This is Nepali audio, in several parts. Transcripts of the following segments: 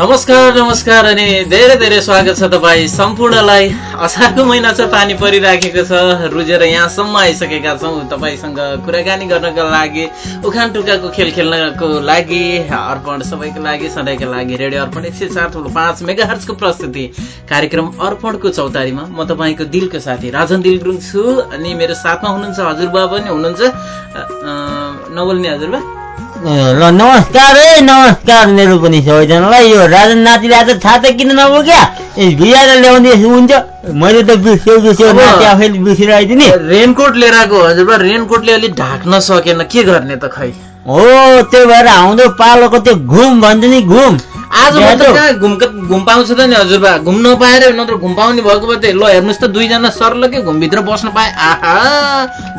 नमस्कार नमस्कार अनि धेरै धेरै स्वागत छ तपाईँ सम्पूर्णलाई। असारको महिना छ पानी परिराखेको छ। रुजेर यहाँसम्म आइसकेका छौँ। तपाईँसँग कुराकानी गर्नको लागि उखान टुक्काको खेल खेल्नको लागि अर्पण सबैको लागि सधैँका लागि रेडियो अर्पण एक सय चार ठुलो पाँच मेगा हर्चको प्रस्तुति कार्यक्रम अर्पणको चौतारीमा। म तपाईँको दिलको साथी राजन दिल गुरुङ छु अनि मेरो साथमा हुनुहुन्छ हजुरबा पनि हुनुहुन्छ। नबोल्ने हजुरबा? ल नमस्कार है नमस्कार मेरो पनि सबैजनालाई। यो राजन नातिले आज छाता किन नबोक्या भिजाएर ल्याउने हुन्छ। मैले त बिर्स्यो बिर्स्यो नाति आफैले बिर्सेर आइदिने रेनकोट लिएर आएको हजुरबा। रेनकोटले अलिक ढाक्न सकेन। के गर्ने त खै? हो त्यही भएर आउँदो पालोको त्यो घुम भन्छ नि घुम। आज मात्र कहाँ घुम घुम पाउँछ त नि हजुरबा घुम नपाएर नत्र घुम पाउने भएको भए त ल हेर्नुहोस् त दुईजना सरलकै घुमभित्र बस्न पाए। आहा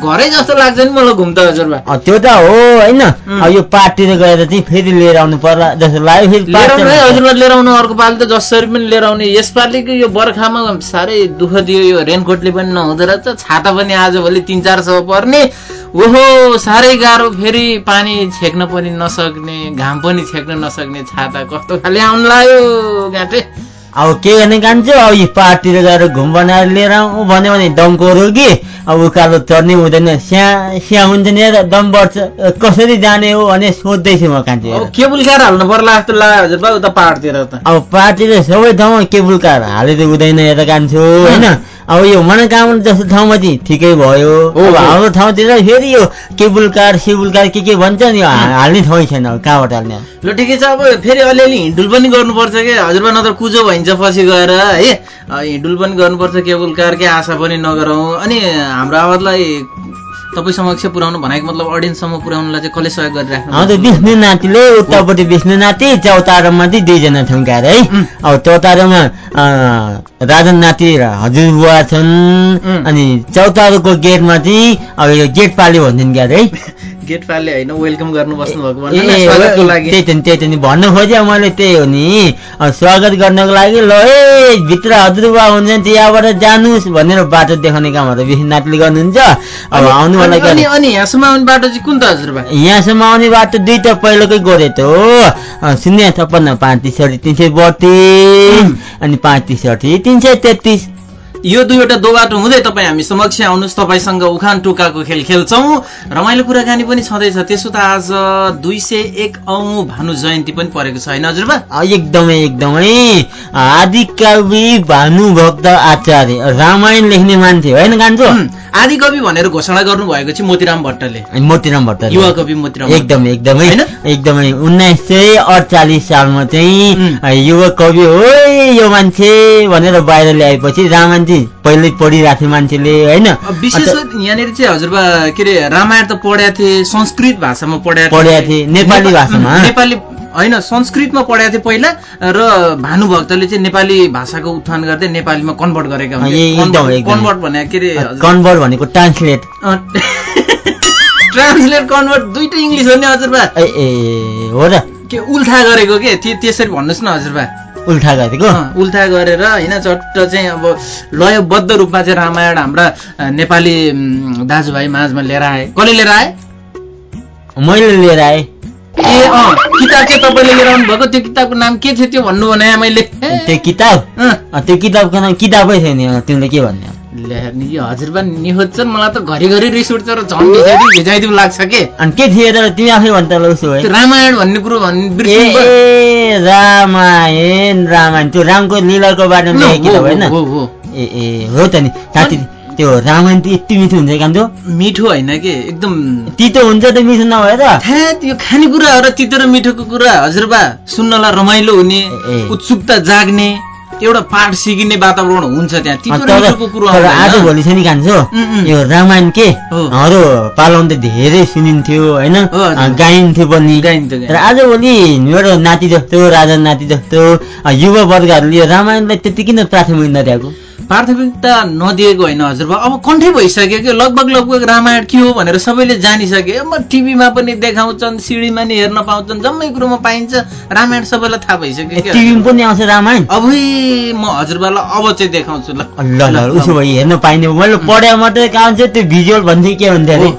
घरै जस्तो लाग्छ नि मलाई घुम त हजुरबा त्यो त हो होइन? यो पार्टीले गएर चाहिँ फेरि लिएर आउनु पर्ला जस्तो लाग्यो फेरि लिएर आउनु है पार्टी हजुरबा लिएर आउनु अर्को पालि त जसरी पनि लिएर आउने। यसपालिको यो बर्खामा साह्रै दुःख दियो यो रेनकोटले पनि नहुँदो रहेछ छाता पनि आजभोलि तिन चार सौ पर्ने। ओहो साह्रै गाह्रो फेरि पानी छेक्न पनि नसक्ने घाम पनि छेक्न नसक्ने छाता कस्तो खाले आउनु लाग्यो गाँठे अब के गर्ने कान्छु? अब यो पार्टीले गएर घुम बनाएर लिएर आउँ भन्यो भने दमको रोगी अब उकालो चढ्ने हुँदैन। स्या स्या हुन्छ नि दम बढ्छ। कसरी जाने हो भने सोध्दैछु म कान्छु। केबुल कार हाल्नु पर्ला जस्तो लाग्यो उता पाहाडतिर त। अब पार्टीले सबै ठाउँमा केबुल कार हालेर हुँदैन यता कान्छु होइन? अब यो मनोकामना जस्तो ठाउँमा चाहिँ ठिकै भयो। अब। हाम्रो ठाउँतिर फेरि यो केबुल कार सिबुल कार के के भन्छ नि हाल्ने ठाउँ छैन अब कहाँबाट हाल्ने? ल ठिकै छ अब फेरि अलिअलि हिँडुल पनि गर्नुपर्छ कि? हजुरबा नत्र कुजो भइन्छ पछि गएर है हिँडुल पनि गर्नुपर्छ केबुल कारकै आशा पनि नगरौँ। अनि हाम्रो आवाजलाई तपाईँ समक्ष पुर्याउनु भनेको मतलब अडियन्ससम्म पुर्याउनुलाई चाहिँ कसले सहयोग गरिराख्नु त्यो विष्णु नातिले उतापट्टि विष्णु नाति चौतारोमा चाहिँ दुईजना छन् क्यारे है. अब चौतारोमा राजन नाति हजुरबुवा छन्. अनि चौतारोको गेटमा चाहिँ अब यो गेट पाल्यो भन्छन् क्यारे है गेट फाल्ने होइन वेलकम गर्नु बस्नु भएको ए, भन्नु न, स्वागतको लागि त्यही त नि त्यही त नि भन्नु खोजेँ मैले त्यही हो नि स्वागत गर्नको लागि ल ए भित्र हजुरबा हुन्छ त्यहाँबाट जानुहोस् भनेर बाटो देखाउने कामहरू विष्णु नातिले गर्नुहुन्छ अब आउनु अनि- यहाँसम्म आउने बाटो चाहिँ कुन त हजुरबा यहाँसम्म आउने बाटो दुईटा पहिलोकै गोरेटो हो शून्य छप्पन्न पाँच त्रिसठी तिन सय बत्तिस अनि पाँच त्रिसठी तिन सय तेत्तिस यो दुईवटा दो बाटो हुँदै तपाईँ हामी समक्ष आउनुहोस्। तपाईँसँग उखान टोकाको खेल खेल्छौँ। रमाइलो कुराकानी पनि छँदैछ। त्यसो त आज दुई सय एक औँ भानु जयन्ती पनि परेको छ। होइन हजुरबा? अ, एकदमै एकदमै। आदिकवि भानुभक्त आचार्य रामायण लेख्ने मान्छे होइन कान्छो आदि कवि भनेर घोषणा गर्नुभएको चाहिँ मोतीराम भट्टले। मोतीराम भट्ट युवा कवि मोतीराम। एकदमै एकदमै होइन? एकदमै। उन्नाइस सय अडचालिस सालमा चाहिँ युवा कवि हो यो मान्छे भनेर बाहिर ल्याएपछि रामायण चाहिँ पहिल्यै पढिरहेको थियो मान्छेले होइन? विशेष यहाँनिर चाहिँ हजुरबा के अरे रामायण त पढाएको थिएँ संस्कृत भाषामा पढाएको पढाएको थिएँ, नेपाली नेपा- भाषामा। नेपाली होइन संस्कृतमा पढाएको थिएँ पहिला र भानुभक्तले चाहिँ नेपाली भाषाको उत्थान गर्दै नेपालीमा कन्भर्ट गरेका। कन्भर्ट भने के अरे कन्भर्ट भनेको ट्रान्सलेट। ट्रान्सलेट कन्भर्ट दुइटै इङ्ग्लिस हो नि हजुरबा। ए हो र। के उल्था गरेको के? त्यो त्यसरी भन्नुहोस् न हजुरबा। उल्टा गरेको। अँ, उल्था गरेर होइन चट्ट चाहिँ अब लयबद्ध रूपमा चाहिँ रामायण हाम्रा नेपाली दाजुभाइ माझमा लिएर आए। कसले लिएर आए? मैले लिएर आएँ। ए अँ किताब चाहिँ तपाईँले लिएर आउनु भएको? त्यो किताबको नाम के थियो त्यो भन्नु भने मैले? त्यो किताब? त्यो किताबको नाम किताबै थियो नि तिमीले के भन्ने ल्या, नि यो हजुरबा निहोज्छन् मलाई त घरिघरि रिस उठ्छ र झन् भिजाइदिउँ लाग्छ के? अनि के थियो र तिमी आफै भन्छ ल उसो है त्यो रामायण भन्ने कुरो भन्ने रामायण रामायण। त्यो रामको लीलाको बारेमा लेखेको होइन। ए ए हो त नि। साथी त्यो रामायण त यति मिठो हुन्छ कान्छो मिठो होइन कि? एकदम तितो हुन्छ त मिठो नभएर यो खानेकुरा र तितो र मिठोको कुरा हजुरबा सुन्नलाई रमाइलो हुने। उत्सुकता जाग्ने। एउटा पाठ सिकिने वातावरण हुन्छ त्यहाँ। र आज। भोलि छ नि कान्छो उम्, उम्। यो रामायण के? हो। हाम्रो पालाउन त धेरै सुनिन्थ्यो होइन? गाइन्थ्यो पनि। तर आजभोलि मेरो नाति जस्तो राजा नाति जस्तो युवा वर्गहरूले यो रामायणलाई त्यति किन प्राथमिकता दिएको प्राथमिकता नदिएको होइन हजुरबा अब कन्ठै भइसक्यो कि? लगभग लगभग रामायण के हो भनेर सबैले जानिसके। अब टिभीमा पनि देखाउँछन् सिडीमा नि हेर्न पाउँछन् जम्मै कुरोमा पाइन्छ। रामायण सबैलाई थाहा भइसक्यो क्या टिभीमा पनि आउँछ रामायण? अबै म हजुरबालाई अब चाहिँ देखाउँछु ल। ल उसो भए हेर्न पाइने मैले पढाए मात्रै कहाँ हुन्छ त्यो भिजुअल भन्थे के भन्थ्यो अरे।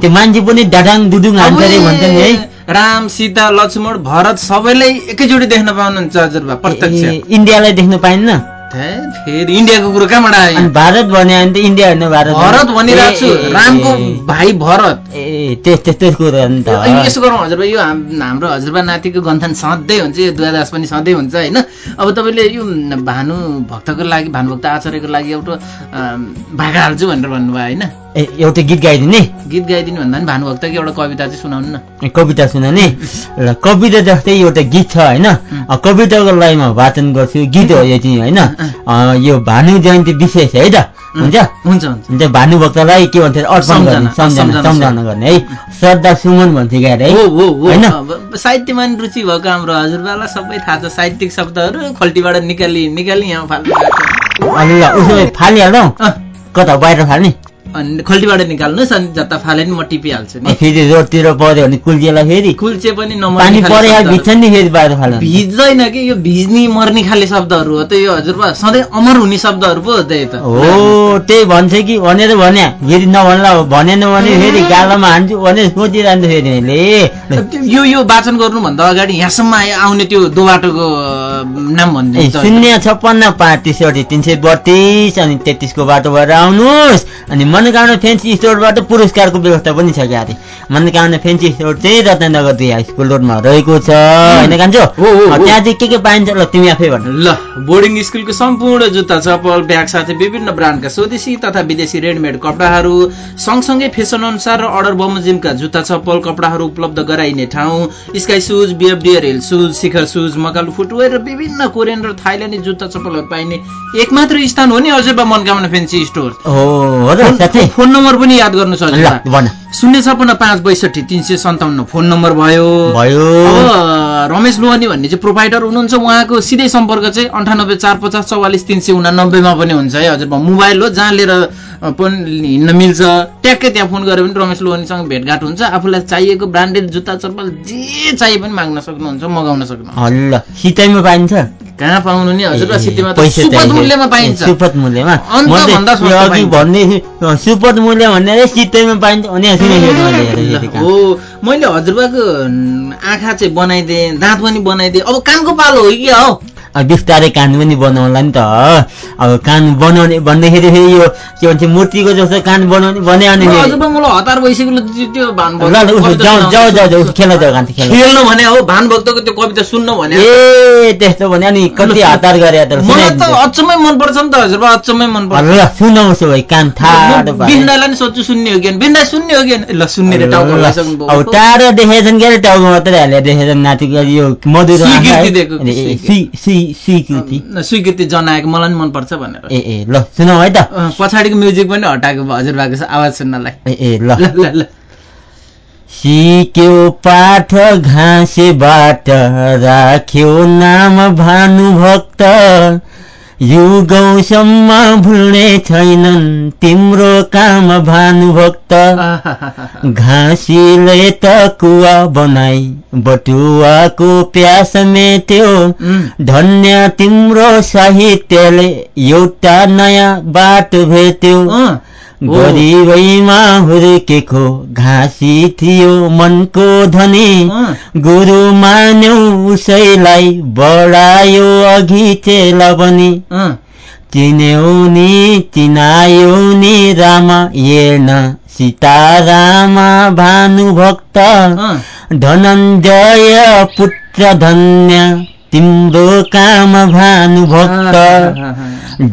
त्यो मान्छे पनि डाडाङ दुडुङ हान्छ अरे भन्छ नि है। राम सीता लक्ष्मण भरत सबैलाई एकैचोटि देख्न पाउनुहुन्छ हजुरबा प्रत्यक्ष। इन्डियालाई देख्न पाइन्न? फेरि इन्डियाको कुरो कहाँबाट आयो भारत भन्यो भने त इन्डिया होइन भारत भरत भनिरहेको छु। रामको भाइ भरत। ए त्यस त्यस्तै कुरो नि त। यसो गरौँ हजुरबा यो हाम- हाम्रो हजुरबा नातिको गन्थन सधैँ हुन्छ यो दुवादास पनि सधैँ हुन्छ होइन? अब तपाईँले यो भानु भक्तको लागि भानुभक्त आचार्यको लागि एउटा भाका हाल्छु भनेर भन्नुभयो होइन? ए, एउटा गीत गाइदिने गीत गाइदिनु भन्दा पनि भानुभक्तको एउटा कविता चाहिँ सुनाउनु न। कविता सुनाउने ल कविता जस्तै एउटा गीत छ होइन? कविताको लागि म वाचन गर्छु गीत हो यो चाहिँ होइन? यो भानु जयन्ती विशेष है त? हुन्छ? हुन्छ हुन्छ। भानुभक्तलाई के भन्छ अर्पण सम्झना, गर्ने सम्झना गर्ने है? श्रद्धा सुमन भन्छ अरे हो? होइन? साहित्यमा रुचि भएको हाम्रो हजुरबालाई सबै थाहा छ साहित्यिक शब्दहरू खल्टीबाट निकाली निकाली यहाँ फाल्नु। ल उसो फालिहालौँ। कता बाहिर फाल्ने? खल्टीबाट निकाल्नुहोस् अनि जता फाले नि म टिपिहाल्छु नि। फेरि रोडतिर पर्यो भने कुल्चिएला फेरि कुल्चे पनि भिज्दैन कि यो भिज्ने मर्ने खाले शब्दहरू हो त यो हजुरबा सधैँ अमर हुने शब्दहरू पो हो त्यही त। हो त्यही भन्छ कि भनेर भने फेरि नभन्ला भनेन भने फेरि गालामा हान्छु भने सोचिरहन्छ फेरि यो यो वाचन गर्नुभन्दा अगाडि यहाँसम्म आउने त्यो दोबाटोको नाम ए, भनिदिनु शून्य छप्पन्न पाँच त्रिसठी तिन सय बत्तिस अनि तेत्तिसको बाटो भएर आउनुहोस्। अनि मनोकामना फेन्सी स्टोरबाट पुरस्कारको व्यवस्था पनि छ क्या अरे। मनोकामना फेन्सी स्टोर चाहिँ रत्नगर दुई हाई स्कुल रोडमा रहेको छ। होइन कान्छो। त्यहाँ चाहिँ के के पाइन्छ ल तिमी आफै भन। ल बोर्डिङ स्कुलको सम्पूर्ण जुत्ता चप्पल ब्याग साथै विभिन्न ब्रान्डका स्वदेशी तथा विदेशी रेडिमेड कपडाहरू सँगसँगै फेसन अनुसार र अर्डर बमोजिमका जुत्ता चप्पल कपडाहरू उपलब्ध गराइने ठाउँ sky Shoes बिएफडियर Hill Shoes Shikhar Shoes Makalu footwear र विभिन्न कोरियन र थाइल्यान्डी जुत्ता चप्पलहरू पाइने एकमात्र स्थान हो नि हजुरबा मनकामना फेन्सी स्टोर हो फोन नम्बर पनि याद हजुरबा भन। शून्य छपन्न पाँच बैसठी तिन सय सन्ताउन्न फोन नम्बर भयो। भयो। रमेश लोहानी भन्ने चाहिँ प्रोभाइडर हुनुहुन्छ उहाँको सिधै सम्पर्क चाहिँ अन्ठानब्बे चार पचास चौवालिस तिन सय उनानब्बेमा पनि हुन्छ है। हजुर मोबाइल हो जहाँ लिएर पनि हिँड्न मिल्छ। ट्याक्कै त्यहाँ फोन गऱ्यो भने रमेश लोहानीसँग भेटघाट हुन्छ। आफूलाई चाहिएको ब्रान्डेड जुत्ता चप्पल जे चाहिए पनि माग्न सक्नुहुन्छ मगाउन सक्नुहुन्छ। ल सितैमा पाइन्छ? कहाँ पाउनु नि? हजुर पैसा सुपथ। मूल्यमा पाइन्छ। सुपथ मूल्यमा? अघि अँ, सुपथ मूल्य भन्ने सित्तैमा पाइन्छ भने। हो मैले हजुरबाको आँखा चाहिँ बनाइदिएँ दाँत पनि बनाइदिएँ। अब कानको पालो हो कि हौ? बिस्तारै कान पनि बनाउला नि त अब कान बनाउने भन्दाखेरि फेरि यो के भन्छ मूर्तिको जस्तो कान बनाउने मलाई हतार भइसक्यो त्यो- त्यो भान ल ल उसो जाउँ जाउँ जाउँ जाउँ खेल जाउँ कान्ति खेल। खेल्न भने हो भानुभक्तको त्यो कविता सुन्न भने। ए त्यस्तो भने अनि कति हतार गरे अचम्मै मनपर्छ नि त हजुरबा अचम्मै मनपर्छ। ल सुनाउ उसो भए कान पारेर। बिन्दालाई नि सोध्छु सुन्ने हो कि? बिन्दा सुन्ने हो कि? ल सुन्ने रे टाउको अब टाढो देखेछन् के अरे टाउको मात्रै हालेर देखेछन् नातिको यो मधुर स्वीकृति। स्वीकृति। जनाएको मलाई नि मनपर्छ भनेर। ए ए ल सुनौ है त। पछाडिको म्युजिक पनि हटाएको भयो हजुरबाको आवाज सुन्नलाई। ए ए ल। ल ल ल। सिक्यो पाठ घाँसेबाट राख्यो नाम भानुभक्त। युगौसम्म भुल्ने छैनन् तिम्रो काम भानुभक्त। घाँसीले त कुवा बनाई बटुवाको प्यास मेट्यो धन्य तिम्रो साहित्यले एउटा नयाँ बाटो भेट्यो। गरिबैमा हुर्केको घाँसी थियो मनको धनी। गुरु मान्यौ उसैलाई बढायो अघि चेला अँ, चिन्यौ नि चिनायो नि रामा हेर्न सीतारामा भानुभक्त। धनञ्जय पुत्र धन्य। तिम्रो काम भानुभक्त।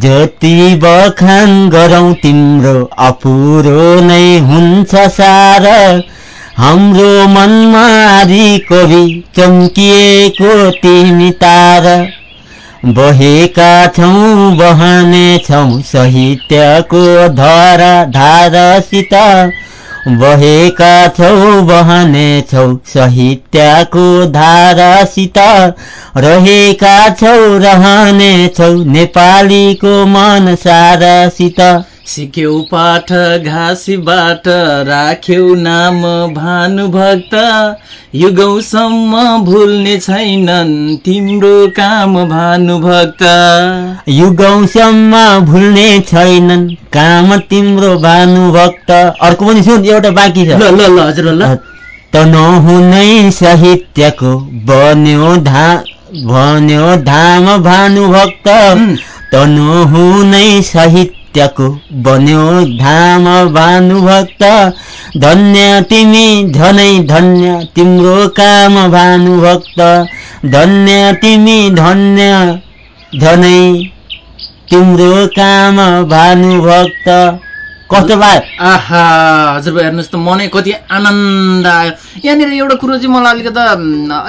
जति बखान गरौँ तिम्रो अपुरो नै हुन्छ सार। हाम्रो मनमा आदि कवि चम्किएको तिमी तार। बहेका छौँ बहने छौँ साहित्यको धारा धारासित बहेका छौ बहने छौ साहित्यको धारासित रहेका छौ रहने छौ नेपालीको मन सारासित। सिक्यौ पाठ घाँसीबाट राख्यौ नाम भानुभक्त। युगौसम्म भुल्ने छैनन् तिम्रो काम भानुभक्त। युगौसम्म भुल्ने छैनन् काम तिम्रो भानुभक्त। अर्को पनि सुन एउटा बाँकी छ। ल ल ल हजुर ल। नै साहित्यको बन्यो धा भन्यो धाम भानुभक्त। उम्, तनहु नै साहित्यको बन्यो धाम भानुभक्त धन्य तिमी धनै धन्य तिम्रो काम भानुभक्त धन्य तिमी धन्य धनै तिम्रो काम भानुभक्त कस्तो भयो? आहा हजुरबा हेर्नुहोस् त मनै कति आनन्द आयो। यहाँनिर एउटा कुरो चाहिँ मलाई अलिकता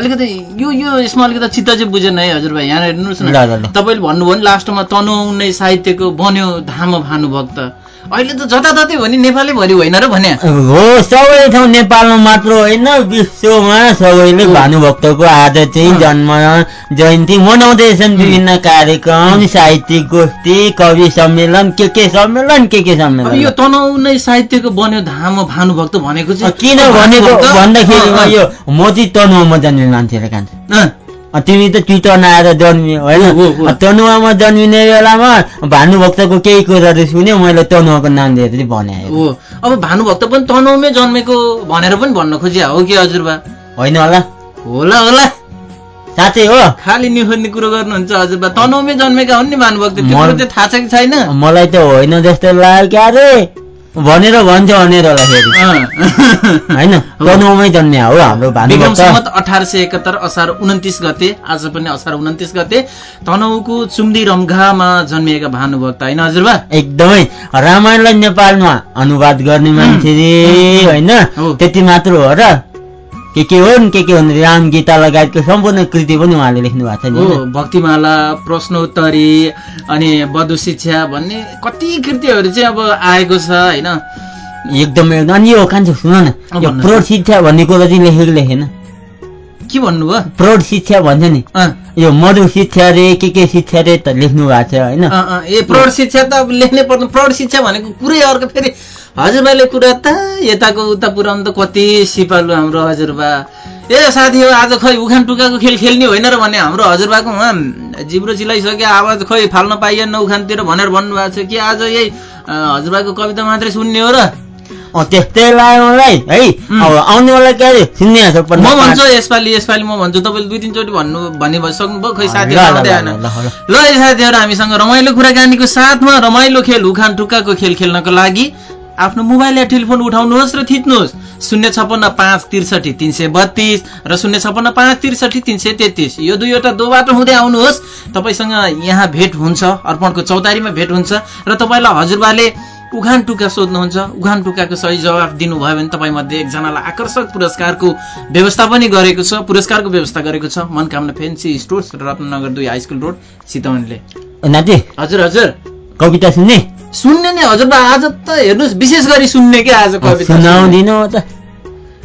अलिकति यो यो यसमा अलिकति चित्त चाहिँ बुझेन है हजुरबा यहाँ हेर्नुहोस् न। तपाईँले भन्नुभयो नि लास्टमा तनहुँ नै साहित्यको बन्यो धाम भानुभक्त। अहिले त जताततै हो नि नेपालै भरि होइन र भने। हो सबै ठाउँ नेपालमा मात्र होइन विश्वमा सबैले भानुभक्तको आज चाहिँ। जन्म जयन्ती मनाउँदैछन् विभिन्न कार्यक्रम साहित्यिक गोष्ठी कवि सम्मेलन के के सम्मेलन के के अब यो सम्मेलन तनहुँ नै साहित्यको बन्यो धाम भानुभक्त भनेको चाहिँ। किन भनेको भन्दाखेरि यो म चाहिँ तनुवामा जन्मिने मान्छेले खान्छ तिमी त ट्विटरमा आएर जन्मियो होइन? तनुवामा जन्मिने बेलामा भानुभक्तको केही कुराहरू सुन्यो मैले तनुवाको नाम लिएर चाहिँ भने। हो अब भानुभक्त पनि तनहुँमै जन्मेको भनेर पनि भन्न खोजिया हो कि हजुरबा? होइन होला। होला होला। साँच्चै हो। खालि निखोज्ने कुरो गर्नुहुन्छ हजुरबा। तनहुँमै जन्मेका हुन् नि भानुभक्त कुरो थाहा छ कि छैन? मलाई त होइन जस्तो लाग्यो क्या भनेर भन्छ भनेर होला फेरि। अँ। होइन? तनुवामै जन्मिया हो हाम्रो भानुभक्त अठार सय एकहत्तर असार उन्तिस गते आज पनि असार उन्तिस गते तनहुको चुम्दी रम्घामा जन्मिएका भानुभक्त होइन हजुरबा? एकदमै। रामायणलाई नेपालमा अनुवाद गर्ने मान्छे होइन। त्यति मात्र हो र के के हुन् के के हुन् राम गीता लगायतको सम्पूर्ण कृति पनि उहाँले लेख्नु भएको छ नि? भक्तिमाला प्रश्नोत्तरी अनि बधु शिक्षा भन्ने कति कृतिहरू चाहिँ अब आएको छ होइन एकदमै एकदम अनि यो कान्छ सुन न यो। प्रौढ शिक्षा भन्ने कुरो चाहिँ लेखेको लेखेन के भन्नुभयो प्रौढ शिक्षा भन्छ नि। यो मधु शिक्षा रे के के शिक्षा रे त लेख्नु भएको छ होइन। ए प्रौढ शिक्षा त अब लेख्नै पर्दैन। प्रौढ शिक्षा भनेको कुरै अर्को फेरि हजुरबाले कुरा त यताको उता पुऱ्याउनु त कति सिपालु हाम्रो हजुरबा। ए साथी हो आज खै उखान टुकाको खेल खेल्ने होइन र भने हाम्रो हजुरबाको उहाँ जिब्रो चिलाइसक्यो आवाज खै फाल्न पाइएन उखानतिर भनेर भन्नुभएको छ कि आज यही हजुरबाको कविता मात्रै सुन्ने हो र। त्यस्तै लाग्यो मलाई। है. अब आउनेवाला के अरे सुन्ने छ म भन्छु यसपालि यसपालि म भन्छु तपाईँले दुई तिनचोटि भन्नु भन्ने भइसक्नुभयो खै साथीहरू ल, है साथीहरू हामीसँग रमाइलो कुराकानीको साथमा रमाइलो खेल उखान टुक्काको खेल खेल्नको लागि आफ्नो मोबाइल या टेलिफोन उठाउनुहोस् र थिच्नुहोस्। शून्य छपन्न पाँच त्रिसठी तिन सय बत्तिस र शून्य छपन्न पाँच त्रिसठी तिन सय तेत्तिस। यो दुईवटा दो बाटो हुँदै आउनुहोस्। तपाईँसँग यहाँ भेट हुन्छ अर्पणको चौतारीमा भेट हुन्छ र तपाईँलाई हजुरबाले उखान टुक्का सोध्नुहुन्छ उखान टुक्काको सही जवाफ दिनुभयो भने तपाईँ मध्ये एकजनालाई आकर्षक पुरस्कारको व्यवस्था पनि गरेको छ पुरस्कारको व्यवस्था गरेको छ। मनकामना फेन्सी स्टोर्स रत्नगर दुई हाई स्कुल रोड चितवनले नाति। हजुर हजुर। कविता सुन्ने? सुन्ने नि हजुर आज त हेर्नुहोस् विशेष गरी सुन्ने क्या आज कविता। सुनाउँदिनु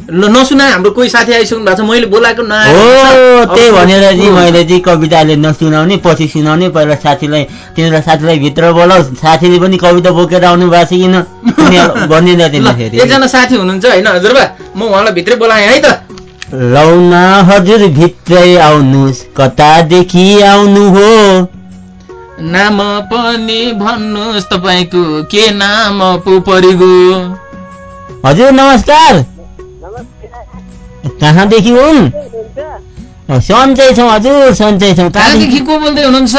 नसुनाए हाम्रो कोही साथी आइसक्नु भएको छ मैले बोलाएको हो त्यही भनेर चाहिँ मैले चाहिँ कविताले नसुनाउने पछि सुनाउने पहिला साथीलाई तिनीहरू साथीलाई भित्र बोलाऊ साथीले पनि कविता बोकेर आउनु भएको छ किन? भनिदिँदा एकजना साथी हुनुहुन्छ होइन हजुरबा? म उहाँलाई भित्रै बोलाएँ है त। लौना हजुर भित्रै आउनुहोस् कतादेखि आउनु हो? नाम पनि भन्नुहोस् तपाईँको के नाम पो परिगो हजुर नमस्कार। कहाँदेखि हुन् सन्चै छौँ हजुर सन्चै छौँ कहाँदेखि को बोल्दै हुनुहुन्छ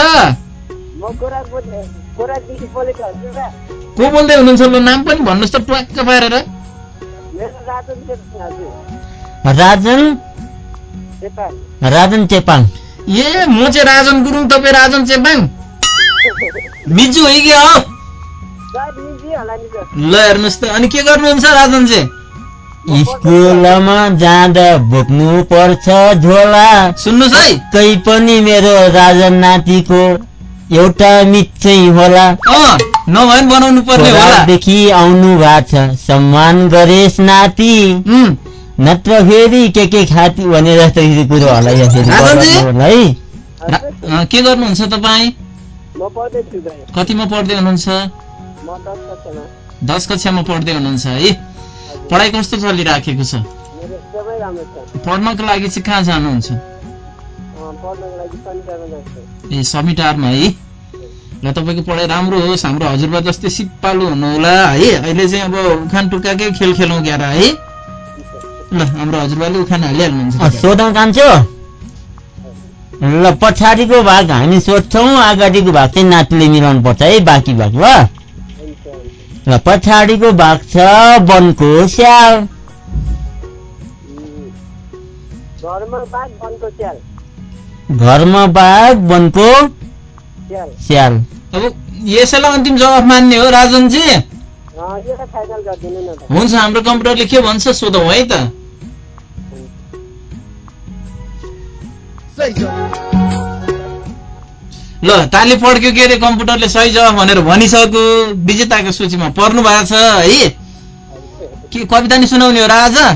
को बोल्दै हुनुहुन्छ ल नाम पनि भन्नुहोस् त ट्वाक्क पारेर राजन राजन चेपाङ ए म चाहिँ राजन गुरुङ तपाईँ राजन चेपाङ मिजु हो कि हो ल हेर्नुहोस् त अनि के गर्नुहुन्छ राजन चाहिँ स्कुलमा जाँदा बोक्नु पर्छ झोला। सुन्नुहोस् है। कही पनि मेरो राजन नातिको एउटा मिचै होला। अँ नभए बनाउनु पर्ने होला। खोलादेखि आउनु भएको छ। सम्मान गरेस् नाति। नत्र फेरि के के खाती भने जस्तो कुरो होला है। के गर्नुहुन्छ तपाईँ? कतिमा पढ्दै हुनुहुन्छ? दस कक्षामा पढ्दै हुनुहुन्छ है। पढाइ कस्तो चलिराखेको छ? पढ्नको लागि चाहिँ कहाँ जानुहुन्छ? ए समिटारमा है? ल तपाईँको पढाइ राम्रो होस् हाम्रो हजुरबा जस्तै सिपालु हुनुहोला है? अहिले चाहिँ अब उखान टुक्काकै खेल खेलौँ क्यार है? ल हाम्रो हजुरबाले उखान हालिहाल्नुहुन्छ। सोधौँ कान्छो। ल पछाडिको भाग हामी सोध्छौँ अगाडिको भाग चाहिँ नातिले मिलाउनु पर्छ है? बाँकी भाग ल। पछाडिको भाग छ वनको स्याल। घरमा बाघ वनको स्याल। अब यसैलाई अन्तिम जवाफ मान्ने हो राजनजी। अँ, यो त फाइनल गरिदिनु न त। हुन्छ हाम्रो कम्प्युटरले के भन्छ सोधौँ है त। ल ताली पड्क्यो के अरे कम्प्युटरले सही जवाफ भनेर भनिसक्यो विजेताको सूचीमा पर्नु भएको छ है? के कविता नि सुनाउने हो राजा।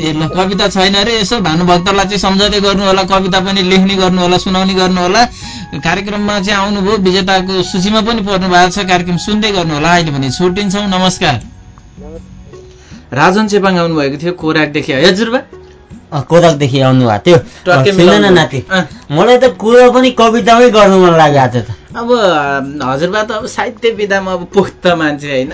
ए ल कविता छैन अरे यसो भानुभक्तलाई चाहिँ सम्झाउँदै गर्नु होला कविता पनि लेख्ने गर्नु होला सुनाउने गर्नु होला। कार्यक्रममा चाहिँ आउनुभयो विजेताको सूचीमा पनि पर्नु भएको छ कार्यक्रम सुन्दै गर्नु होला अहिले पनि छुट्टिन्छौँ नमस्कार। राजन चेपाङ आउनुभएको थियो कोराकदेखि हजुरबा। कोदकदेखि आउनु भएको थियो सुन। नाति। मलाई त कुरो पनि कवितामै गर्नु मन लाग्यो आज त अब हजुरबा त अब साहित्य विधामा अब पुख्त मान्छे होइन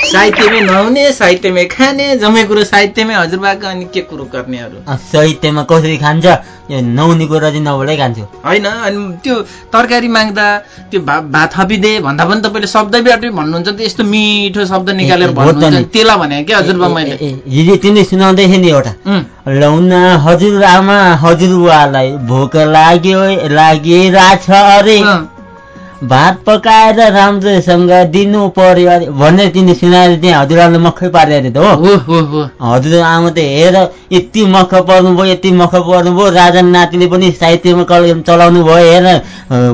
साहित्यमै नहुने साहित्यमै खाने जम्मै कुरो साहित्यमै हजुरबाको अनि के कुरो गर्नेहरू साहित्यमा कसरी खान्छ? नहुने कुरा चाहिँ नबोलै खान्छु। होइन अनि त्यो तरकारी माग्दा त्यो भा भात थपिदे भन्दा पनि तपाईँले शब्दबाट भन्नुहुन्छ त यस्तो मिठो शब्द निकालेर भन्नुहुन्छ। त्यसलाई भने क्या हजुरबा मैले। हिजो तिमीले सुनाउँदै थियो नि एउटा। लौना हजुर आमा हजुरबुवालाई भोक लाग्यो लागिरहेछ अरे। अँ, भात पकाएर राम्रोसँग दिनु पर्यो अरे भनेर तिमीले सुनाएर त्यहाँ हजुरआमाले मक्खै पारे अरे त हो। हजुर आमा त हेर यति मख पर्नुभयो यति मख पर्नुभयो राजा नातिले पनि साहित्यमा कलम चलाउनु भयो हेर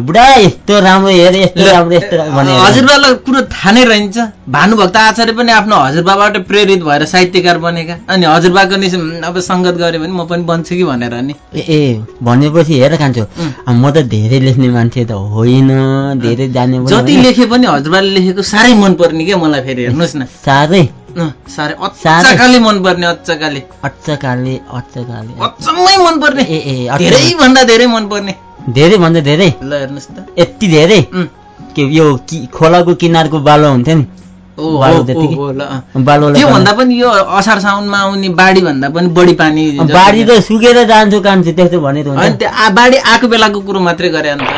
बुढा यस्तो राम्रो हेर यस्तो राम्रो यस्तो भनेर। हजुरबालाई कुरो थाहा नै रहन्छ। भानुभक्त आचार्य पनि आफ्नो हजुरबाबाट प्रेरित भएर साहित्यकार बनेका। अनि हजुरबाको नि अब सङ्गत गऱ्यो भने म पनि बन्छु कि भनेर नि। ए भनेपछि हेर खान्छु. म त धेरै लेख्ने मान्छे त होइन। धेरै जाने जति। लेखे पनि हजुरबाले लेखेको साह्रै मनपर्ने क्या मलाई फेरि हेर्नुहोस् न। साह्रै। साह्रै। मनपर्ने अचम्मै मनपर्ने। ए ए अच्चका- धेरै मनपर्ने। धेरै भन्दा धेरै? ल हेर्नुहोस् त। यति धेरै? के यो खोलाको किनारको बालो हुन्थ्यो नि? ओ, हो, बालो हो, त्यतिकै? हो, ल, अँ। बालोलाई त्यो पनि- भन्दा पनि यो असार साउनमा आउने बाढी भन्दा पनि बढी पानी बाढी। त सुकेर जान्छु कान्छु त्यस्तो भने त हुन्छ अनि त्यो आ- बाढी आएको बेलाको कुरो मात्रै गरे अन्त।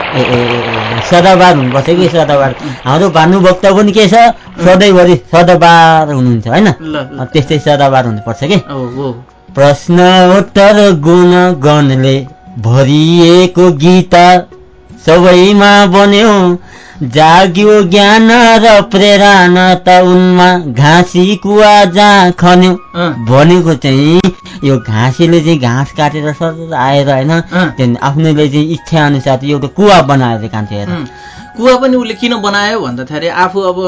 सदाबार हुनुपर्छ कि सदाबार? हाम्रो भानुभक्त पनि के छ? सधैँभरि सदाबार हुनुहुन्छ होइन? त्यस्तै सदाबार हुनुपर्छ कि? प्रश्न उत्तर गुण गणले भरिएको गीता सबैमा बन्यो। जाग्यो ज्ञान र प्रेरणा त उनमा घाँसी कुवा जहाँ खन्यो। भनेको चाहिँ यो घाँसीले चाहिँ घाँस काटेर सर आएर होइन। त्यहाँदेखि आफ्नोले चाहिँ इच्छा अनुसार एउटा कुवा बनाएर कान्छ हेर। कुवा पनि उसले किन बनायो भन्दाखेरि आफू अब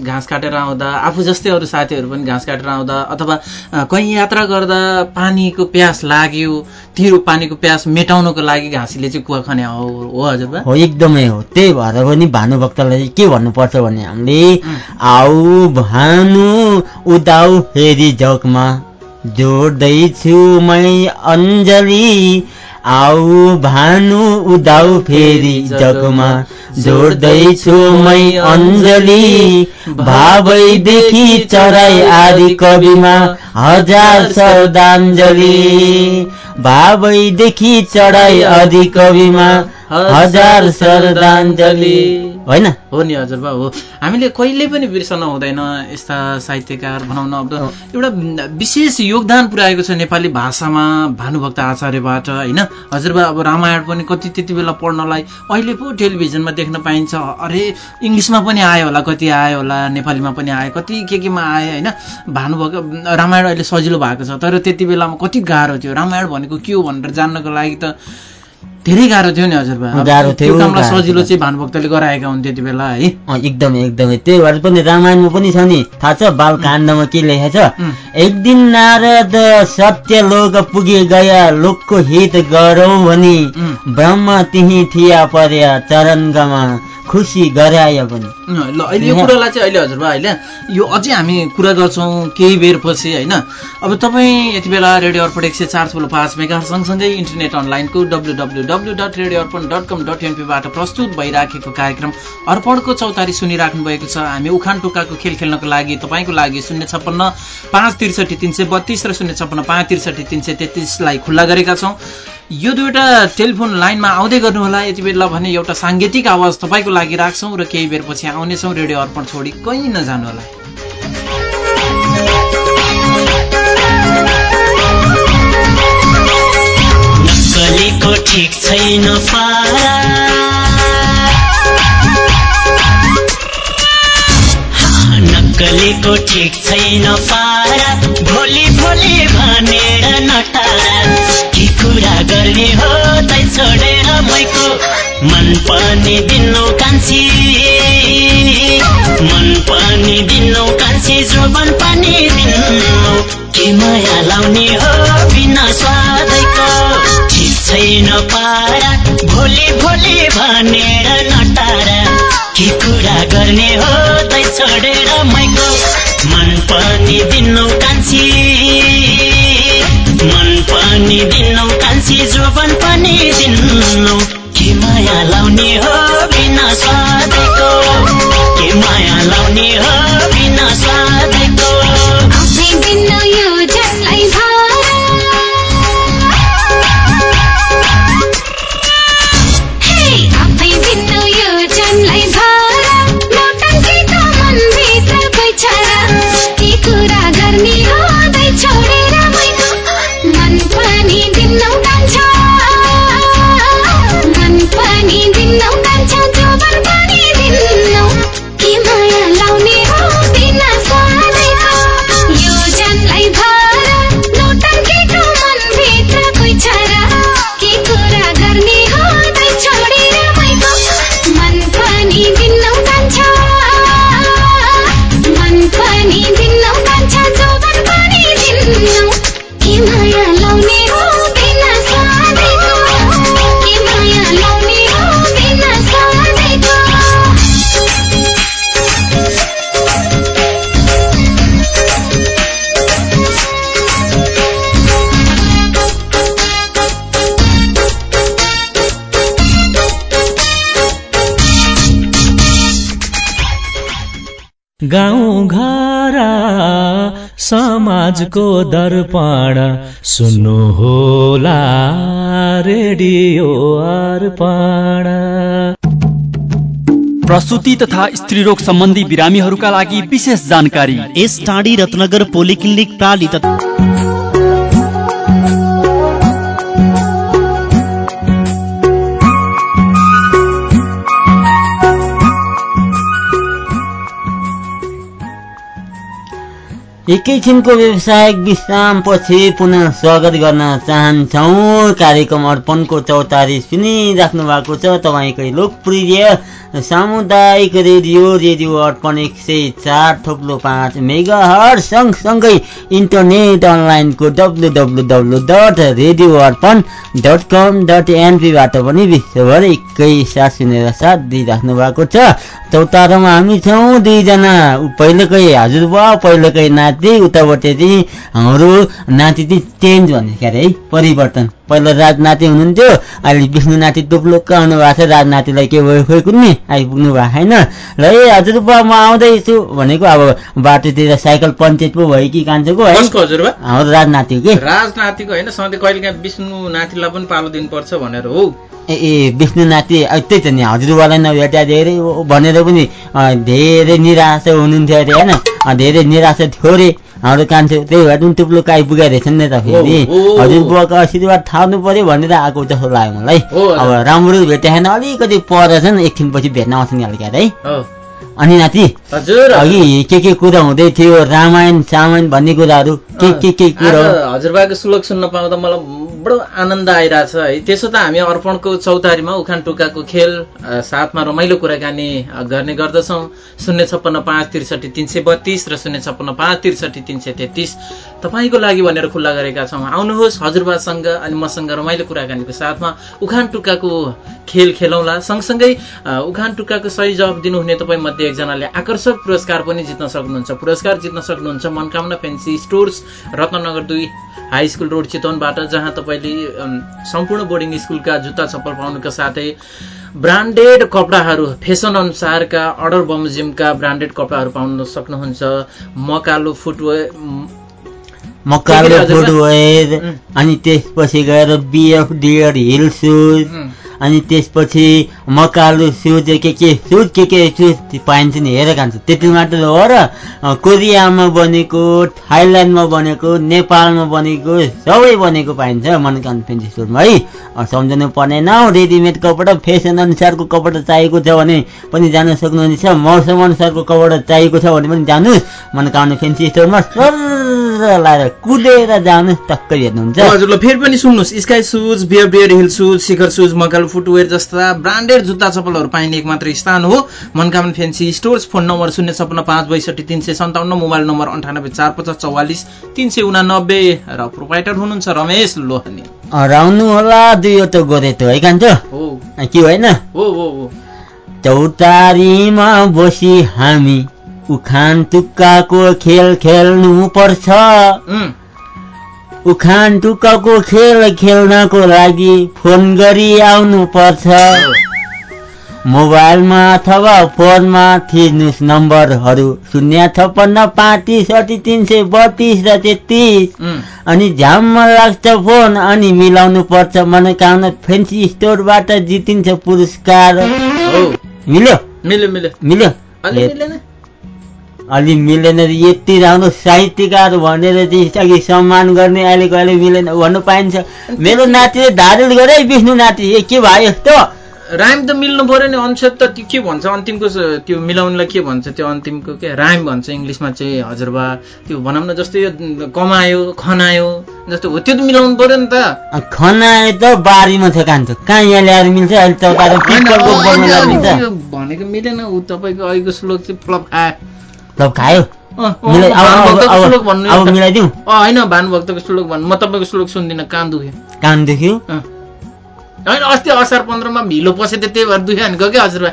घाँस काटेर आउँदा आफू जस्तै अरू साथीहरू पनि घाँस काटेर आउँदा अथवा कहीँ यात्रा गर्दा पानीको प्यास लाग्यो त्यो पानीको प्यास मेटाउनको लागि घाँसीले चाहिँ कुवा खने हो हो हजुरबा हो एकदमै हो। त्यही भएर पनि भानुभक्तलाई के भन्नुपर्छ भने हामीले. आऊ भानु उदाउ फेरि जगमा जोड्दैछु मै अञ्जली। आऊ भानु उदाउ फेरि जगमा जोड्दैछु मै अञ्जली। भावैदेखि चराई आदि कविमा हजार श्रद्धाञ्जली भावैदेखि चढाइ आदि कविमा हजार श्रद्धाञ्जली। होइन? हो नि हजुरबा हो। हामीले कहिले पनि बिर्सन हुँदैन यस्ता साहित्यकार बनाउन अब एउटा विशेष योगदान पुर्याएको छ नेपाली भाषामा भानुभक्त आचार्यबाट होइन? हजुरबा अब रामायण पनि कति त्यति बेला पढ्नलाई अहिले पो टेलिभिजनमा देख्न पाइन्छ। अरे इङ्ग्लिसमा पनि आयो होला कति आयो होला नेपालीमा पनि आयो कति के केमा आयो होइन? भानुभक्त रामायण अहिले सजिलो भएको छ तर त्यति बेलामा कति गाह्रो थियो। रामायण भनेको के हो भनेर जान्नको लागि त धेरै गाह्रो थियो नि हजुरबा। अब गाह्रो थियो, कामलाई सजिलो। चाहिँ भानुभक्तले गराएका हुन् त्यति बेला है। एकदमै एकदमै। त्यही भएर पनि रामायणमा पनि छ नि। थाहा छ बालकाण्डमा के लेखेको छ एक दिन नारद सत्य लोक पुगे गया लोकको हित गरौँ भनी। ब्रह्म तिही थिया पर्या चरणगमा खुसी गरायो पनि। ल अहिले यो कुरालाई चाहिँ अहिले हजुरबा होइन यो अझै हामी कुरा गर्छौँ केही बेर पछि होइन? अब तपाईँ यति बेला रेडियो अर्पण एक सय चार थुलो पाँच मेगा सँगसँगै इन्टरनेट अनलाइनको W W W dot radio Arpan dot com dot एनपीबाट प्रस्तुत भइराखेको कार्यक्रम अर्पणको चौतारी सुनिराख्नु भएको छ। हामी उखान टुक्काको खेल खेल्नको लागि तपाईँको लागि शून्य छप्पन्न पाँच त्रिसठी तिन सय बत्तिस र शून्य छप्पन्न पाँच त्रिसठी तिन सय तेत्तिसलाई खुल्ला गरेका छौँ। यो दुईवटा टेलिफोन लाइनमा आउँदै गर्नुहोला। यति बेला भने एउटा साङ्गीतिक आवाज तपाईँको लागि राख्छौँ र केही बेरपछि आउनेछौँ। रेडियो अर्पण छोडी कहीँ नक्कलीको ठिक छैन ठिक छैन पारा। भोलि भोलि भनेर नटारा। के कुरा गर्ने हो तै छोडेर मैको मन पनि दिनु कान्छी। मन पनि दिनु कान्छी जोबन पनि दिनु। के माया लाउने हो बिना स्वादैको? ठिक छैन पारा भोलि भोलि भनेर नटारा। के कुरा गर्ने हो तै छोडेर मैको मन पनि दिनु कान्छी। मन पनि दिनु कान्छी जोबन पनि दिनु। माया लाउने हो बिना स्वादैको। के माया लाउने हो समाजको दर्पण सुन्नु होला रेडियो अर्पण। प्रसुति तथा स्त्रीरोग सम्बन्धी बिरामीहरूका लागि विशेष जानकारी। यस टाढी रत्नगर पोलिक्लिनिक प्राली तथा एकैछिनको व्यवसायिक विश्रामपछि पुनः स्वागत गर्न चाहन्छौँ। कार्यक्रम अर्पणको चौतारी सुनिराख्नु भएको छ। तपाईँकै लोकप्रिय सामुदायिक रेडियो रेडियो अर्पण एक सय चार थोप्लो पाँच मेगा हर सँगसँगै इन्टरनेट अनलाइनको W W W dot radio Arpan dot com dot एनपीबाट पनि विश्वभर एकैसाथ सुनेर साथ दिइराख्नु भएको छ। चौतारोमा हामी छौँ दुईजना। पहिलेकै हजुरबा पहिलेकै नाति उताबाट चाहिँ हाम्रो नाति चाहिँ चेन्ज भन्ने है? परिवर्तन। पहिला राजनाति हुनुहुन्थ्यो। अहिले विष्णु नाति टुप्लुक्क आउनु भएको छ। राजनातिलाई के भयो खोइ कुन्ने? आइपुग्नु भएको छैन ल ए हजुरबा म आउँदैछु भनेको अब बाटोतिर साइकल पञ्चायत पो भयो कि कान्छोको है? हाम्रो राजनातिको के? राजनातिको होइन सधैँ कहिलेकाहीँ विष्णु नातिलाई पनि पालो दिनुपर्छ भनेर हो। ए ए विष्णु नाति त्यही त नि हजुरबालाई नभेटा धेरै भनेर पनि धेरै निराशा हुनुहुन्थ्यो अरे होइन? धेरै निराशा थियो अरे हाम्रो कान्छो त्यही भएर पनि टुप्लुक आइपुगेको रहेछन् नि त फेरि। ओ, ओ, ओ। थाल्नु पर्यो भनेर आएको जस्तो लाग्यो मलाई। अब राम्रो भेटाएन अलिकति पर छन् एकछिनपछि भेट्न आउँछ नि हल्का है। अनि नाति हजुर। अघि के के कुरा हुँदै थियो रामायण सामायण भन्ने कुराहरू के के के कुरा हजुरबाको श्लोक सुन्न पाउँदा मलाई बडो आनन्द आइरहेछ है। त्यसो त हामी अर्पणको चौतारीमा उखान टुक्काको खेल साथमा रमाइलो कुराकानी गर्ने गर्दछौँ। शून्य छप्पन्न पाँच त्रिसठी तिन सय बत्तिस र शून्य छप्पन्न पाँच त्रिसठी तिन सय तेत्तिस। तपाईँको लागि भनेर खुल्ला गरेका छौँ। आउनुहोस् हजुरबासँग अनि मसँग रमाइलो कुराकानीको साथमा उखान टुक्काको खेल खेलौँला। सँगसँगै उखान टुक्काको सही जवाब दिनुहुने तपाईँ मध्ये एकजनाले आकर्षक पुरस्कार पनि जित्न सक्नुहुन्छ। पुरस्कार जित्न सक्नुहुन्छ मनकामना फेन्सी स्टोर्स रत्नगर दुई हाई स्कुल रोड चितवनबाट जहाँ तपाईँले सम्पूर्ण बोर्डिङ स्कुलका जुत्ता चप्पल पाउनुका साथै ब्रान्डेड कपडाहरू फेसन अनुसारका अर्डर बमोजिमका ब्रान्डेड कपडाहरू पाउन सक्नुहुन्छ। मकालो फुटवेयर मकालो? फुटवेयर. अनि त्यसपछि गएर बिएफ डियर हिल सुज. अनि त्यसपछि मकालो सुज के के सुज के के सुज पाइन्छ नि हेरेर खान्छ त्यति मात्र हो र कोरियामा बनेको थाइल्यान्डमा बनेको नेपालमा बनेको सबै बनेको पाइन्छ मनकान फेन्सी स्टोरमा है सम्झनु पर्नेन रेडिमेड कपडा फेसन अनुसारको कपडा चाहिएको छ भने पनि जान सक्नुहुनेछ मौसम अनुसारको कपडा चाहिएको छ भने पनि जानुहोस् मनकाउने फेन्सी स्टोरमा सर लाएर कुदेर जानुहोस् टक्कै हेर्नुहुन्छ हजुरलाई फेरि पनि सुन्नुहोस्। Sky Shoes Bear Bear Hill Shoes Shikhar Shoes Makalu footwear जस्ता ब्रान्डेड जुत्ता चप्पलहरू पाइने एक मात्र स्थान हो। Manakamana Fancy Stores phone number शून्य छप्पन्न पाँच बैसठी तिन सय सन्ताउन्न मोबाइल नम्बर अन्ठानब्बे चार पचास चौवालिस तिन सय उनानब्बे र प्रोपाइटर हुनुहुन्छ रमेश लोहनी। हराउनु होला दुईवटा गोरेटो है कान्छ? के होइन? चौतारीमा बसी हामी। उखान टुक्काको खेल खेल्नु पर्छ उखान टुक्काको खेल खेल्नको लागि फोन गरी आउनु पर्छ मोबाइलमा अथवा फोनमा थिच्नुहोस् नम्बरहरू शून्य छप्पन्न पाँच त्रिसठी तिन सय बत्तिस र तेत्तिस। अनि झ्याम्म लाग्छ फोन अनि मिलाउनु पर्छ मनोकामना फेन्सी स्टोरबाट जितिन्छ पुरस्कार। मिल्यो? मिल्यो मिल्यो। मिल्यो? अलि मिलेन यति राम्रो साहित्यकार भनेर चाहिँ अघि सम्मान गर्ने अहिले मिलेन भन्नु पाइन्छ। मेरो नातिले धारुल गरे विष्णु नाति ए के भयो यस्तो? राइम त मिल्नु पर्यो नि अनुच्छेद त त्यो के भन्छ? अन्तिमको त्यो मिलाउनुलाई के भन्छ? त्यो अन्तिमको के? राइम भन्छ इङ्ग्लिसमा चाहिँ हजुरबा त्यो भनौँ न जस्तै यो कमायो खनायो जस्तो हो त्यो त मिलाउनु पर्यो नि त। खनाए त बारीमा छ कान्छ कहाँ यहाँ ल्याएर मिल्छ? अहिले भनेको मिलेन ऊ तपाईँको अहिलेको श्लोक चाहिँ फ्लप खायो। मिलाइदिउँ होइन भानुभक्तको श्लोक भन्नु म तपाईँको श्लोक सुन्दिनँ कान दुख्यो कान दुख्यो होइन अस्ति असार पन्ध्रमा भिलो पसे त त्यही भएर दुख्यो भनेको क्या हजुर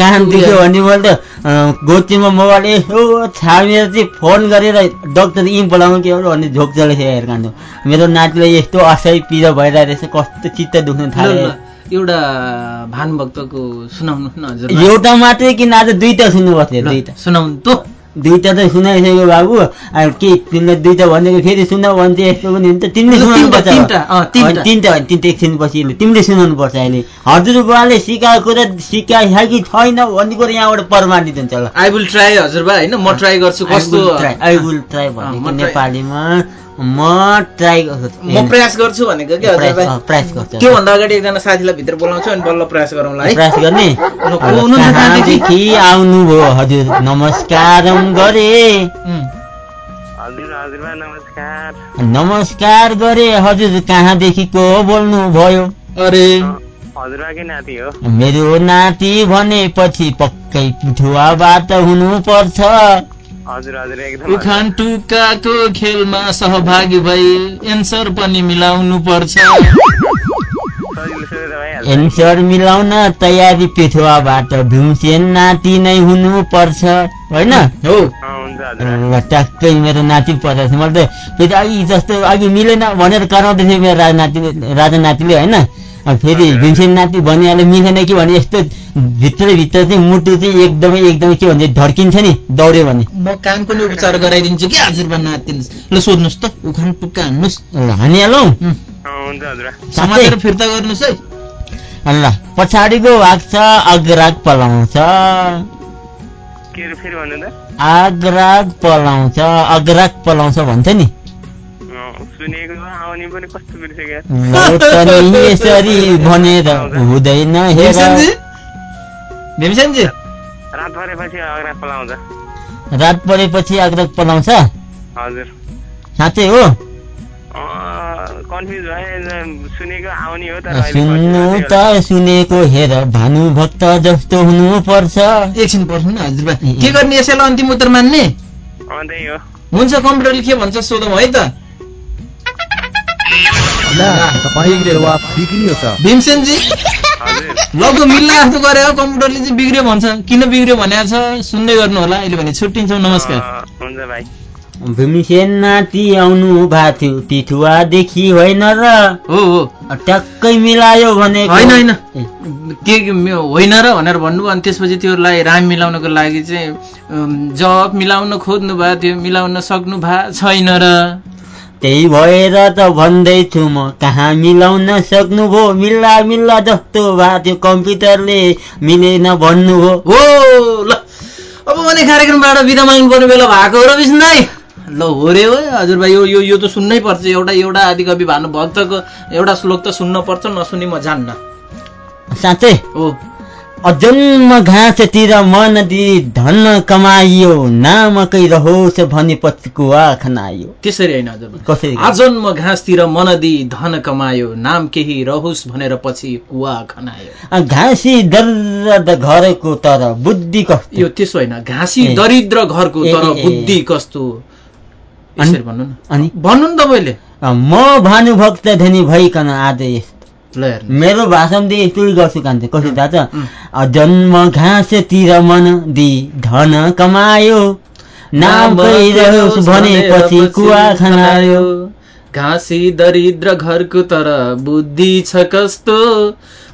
कान दुख्यो भने मैले त गोचीमा मोबाइल यसो छामेर चाहिँ फोन गरेर डक्टर यहीँ बोलाउनु के हो भन्ने झोक चलेको हेर कान्छु मेरो नातिलाई यस्तो असह्य पिरो भइरहेको रहेछ कस्तो चित्त दुख्न थाल्यो एउटा भानुभक्तको सुनाउनु न हजुर। एउटा मात्रै किन आज दुईटा सुन्नुपर्छ दुईटा सुनाउनु त। दुईटा त सुनाइसक्यो बाबु। के तिमीले दुईटा भनेको फेरि सुनाऊ भने चाहिँ यस्तो पनि हुन्छ। तिमीले लु, सुनाउनु पर्छ तिनवटा, तिनवटा। होइन, तिनवटा होइन तिनवटा एकछिन पछि लु, तिमीले सुनाउनु पर्छ अहिले। हजुरबाले सिकाएको कुरा सिकाइ कि छैन भन्ने कुरा यहाँबाट प्रमाणित हुन्छ ल। आई विल ट्राई हजुरबा होइन म ट्राई गर्छु। कस्तो? आई विल ट्राई भनेको नेपालीमा। म ट्राई म प्रयास गर्छु भनेको क्या प्रयास गर्छु। त्योभन्दा अगाडि एकजना साथीलाई भित्र बोलाउँछु अनि बल्ल प्रयास गरौँला है। प्रयास गर्ने? कहाँदेखि? आउनुभयो? हजुर नमस्कार गरे। नमस्कार। नमस्कार गरे। हजुर कहाँदेखिको बोल्नु भयो अरे। हजुरबाकै नाति हो? मेरो नाति भनेपछि पक्कै पिठुवाबाट हुनुपर्छ। उखान टुक्काको खेलमा सहभागी भई एन्सर पनि मिलाउनु पर्छ एन्सर मिलाउन तयारी पिठुवाबाट भीमसेन नाति नै हुनुपर्छ होइन? हो। ट्याक्कै मेरो नाति परेको थियो मैले त अघि जस्तो अघि मिलेन भनेर कराउँदै थियो मेरो राजा नातिले राजा नातिले होइन? फेरि भीमसेन नाति भनिहाल्यो मिलेन कि भने यस्तो भित्रभित्र चाहिँ मुटु चाहिँ एकदमै एकदमै के भन्छ धड्किन्छ नि दौड्यो भने। म काम पनि उपचार गराइदिन्छु कि हजुरबा नातिनुहोस् ल सोध्नुहोस् त उखान टुक्का हान्नुहोस्। ल हानिहालौँ। समातेर फिर्ता गर्नुहोस् है। ल पछाडिको भाग छ अग्राग पलाउँछ। के अरे फेरि भन्नु त? आग्राग पलाउँछ अग्राग पलाउँछ भन्छ नि। सुनेको आउने पनि कस्तो यसरी भनेर हुँदैन रात परेपछि अग्रा पलाउँछ। रात परेपछि आग्राग पलाउँछ? हजुर। साँच्चै हो? अँ, कन्फ्युज भए सुनेको आउने हो तर अहिले सुन्नु त सुनेको हेर भानुभक्त जस्तो हुनुपर्छ। एकछिन पर्नु न हजुर के गर्ने यसैलाई अन्तिम उत्तर मान्ने? हुन्छ कम्प्युटरले के भन्छ सोधौँ है त। तपाईँको जवाब बिग्रियो। त। भीमसेनजी लगभग मिल्न जस्तो गरे कम्प्युटरले चाहिँ बिग्रियो भन्छ। किन बिग्रियो भनेको छ सुन्दै गर्नु होला अहिले भने छुट्टिन्छौँ। नमस्कार। हुन्छ भाइ। भीमसेन नाति आउनु भएको थियो। पिठुवादेखि होइन र हो हो। ट्याक्कै मिलायो भने होइन होइन। के होइन र भनेर भन्नुभयो। अनि त्यसपछि त्योलाई राम मिलाउनको लागि चाहिँ जवाब मिलाउन खोज्नु भएको थियो। मिलाउन सक्नु भएको छैन र। त्यही भएर त भन्दैछु म कहाँ मिलाउन सक्नुभयो मिल्ला मिल्ला जस्तो भएको थियो कम्प्युटरले मिलेन भन्नुभयो हो। ल। अब भने कार्यक्रमबाट बिदा माग्नु पर्ने बेला भएको हो र विष्णु दाई। ल हो रे हो। हजुर भाइ यो यो यो त सुन्नै पर्छ। एउटा एउटा आदिकवि भानुभक्तको एउटा श्लोक त सुन्न पर्छ नसुनी म जान्न। साँच्चै? हो। अजन्म घाँसतिर मन दि धन कमाइयो नामकै रहोस् भनेपछि कुवा खनायो त्यसरी होइन हजुर। कसरी? आजन्म घाँसतिर मन दि धन कमायो नाम केही रहोस् भनेर पछि कुवा खनायो घाँसी दर्द घरको तर बुद्धि कस्तो? यो त्यसो होइन घाँसी। दरिद्र घरको तर। बुद्धि कस्तो? भन्नु न। अनि? भन्नु नि तपाईँले। म भानुभक्त धनी भइकन आज यस्तो ल हेर्नु मेरो भाषामा दिए यस्तै गर्छु कान्छ कसरी थाहा छ. जन्म घाँसतिर मन दि धन कमायो नाम भनेपछि कुवा खनायो। घाँसी दरिद्र घरको तर बुद्धि छ कस्तो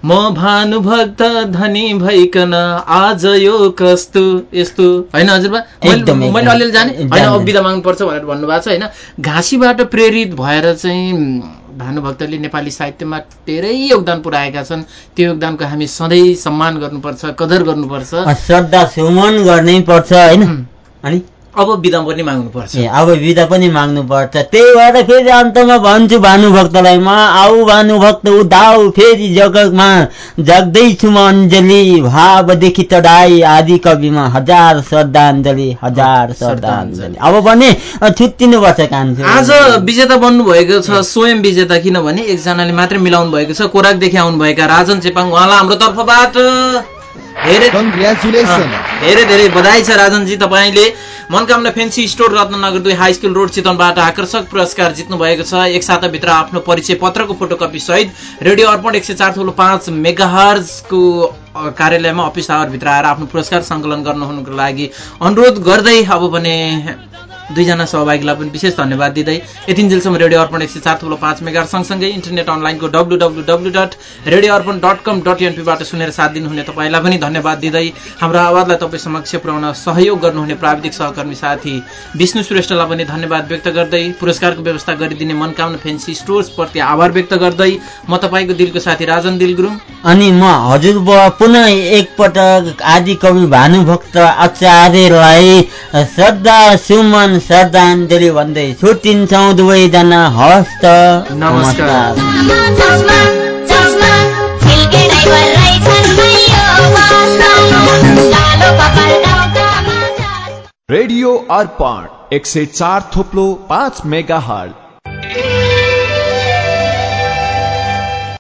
म भानुभक्त धनी भइकन आज यो कस्तो। यस्तो। होइन हजुरबा? मैले अलिअलि जाने। होइन। अब बिदा माग्नुपर्छ भनेर भन्नुभएको छ होइन। घाँसीबाट प्रेरित भएर चाहिँ भानुभक्तले नेपाली साहित्यमा धेरै योगदान पुर्याएका छन्। त्यो योगदानको हामी सधैँ सम्मान गर्नुपर्छ कदर गर्नुपर्छ। श्रद्धा सुमन गर्नै पर्छ होइन? अनि अब बिदा पनि माग्नुपर्छ। ए अब बिदा पनि माग्नु पर्छ त्यही भएर फेरि अन्तमा भन्छु भानुभक्तलाई म आऊ भानुभक्त उदाउ फेरि जगतमा जग्दैछु म अञ्जली भावदेखि चढाई आदि कविमा। हजार श्रद्धाञ्जली हजार श्रद्धाञ्जली। अब भने छुट्टिनुपर्छ कान्छ। आज विजेता बन्नु भएको छ स्वयं विजेता किनभने एकजनाले मात्रै मिलाउनु भएको छ। कोराकदेखि आउनुभएका राजन चेपाङ उहाँलाई हाम्रो तर्फबाट धेरै धेरै बधाई छ राजनजी तपाईँले। मनकामना फेन्सी स्टोर रत्नगर दुई हाई स्कुल रोड चितवनबाट आकर्षक पुरस्कार जित्नु भएको छ। एक साताभित्र आफ्नो परिचय पत्रको फोटोकपी सहित रेडियो अर्पण एक सय चार थुलो पाँच मेगाहर्जको कार्यालयमा अफिस आवरभित्र आएर आफ्नो पुरस्कार सङ्कलन गर्नुहुनुको लागि अनुरोध गर्दै अब भने दुईजना सहभागीलाई पनि विशेष धन्यवाद दिँदै यतिन्जेलसम्म रेडियो अर्पण एक सय चार थुलो पाँच मेगा सँगसँगै इन्टरनेट अनलाइनको W W W dot radio Arpan dot com dot एनपीबाट सुनेर साथ दिनुहुने तपाईँलाई पनि धन्यवाद दिँदै हाम्रो आवाजलाई तपाईँ समक्ष पुर्याउन सहयोग गर्नुहुने प्राविधिक सहकर्मी साथी विष्णु श्रेष्ठलाई पनि धन्यवाद व्यक्त गर्दै पुरस्कारको व्यवस्था गरिदिने मनकामना फेन्सी स्टोर्सप्रति आभार व्यक्त गर्दै म तपाईँको दिलको साथी राजन दिल गुरुङ अनि म हजुर पुनः एकपटक आदि कवि भानुभक्त आचार्यलाई श्रद्धा सुमन श्रद्धाञ्जली भन्दै छुट्टिन्छौँ दुवैजना। हस्त। नमस्कार। रेडियो अर्पण एक सय चार थोप्लो पाँच मेगा हल